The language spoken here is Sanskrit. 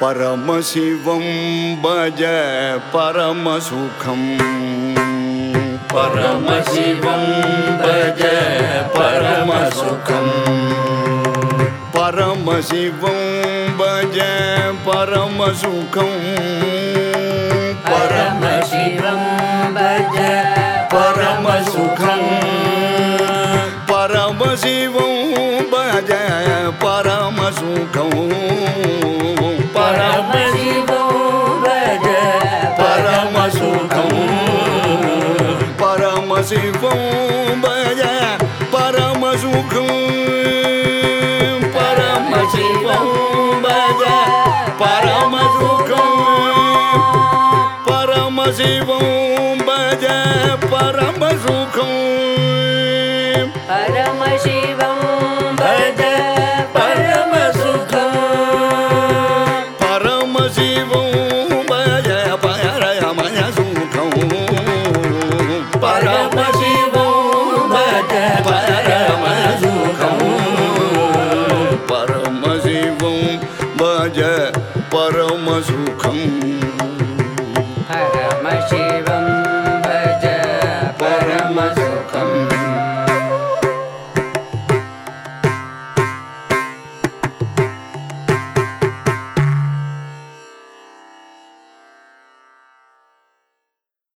परमशिवं भज परमसुखम् परमशिवं भज परमसुखम् परमशिवं भज परमसुखम् परमशिवं भज परमसुखम् परमशिवं शिवं भजा परम सुखं परम शिवं बजा परम सुखो परम शिवं बज परम सुखं परम शिवं भज परम सुखो परम शिवं शिवं भज परमसुखं परमशिवम्।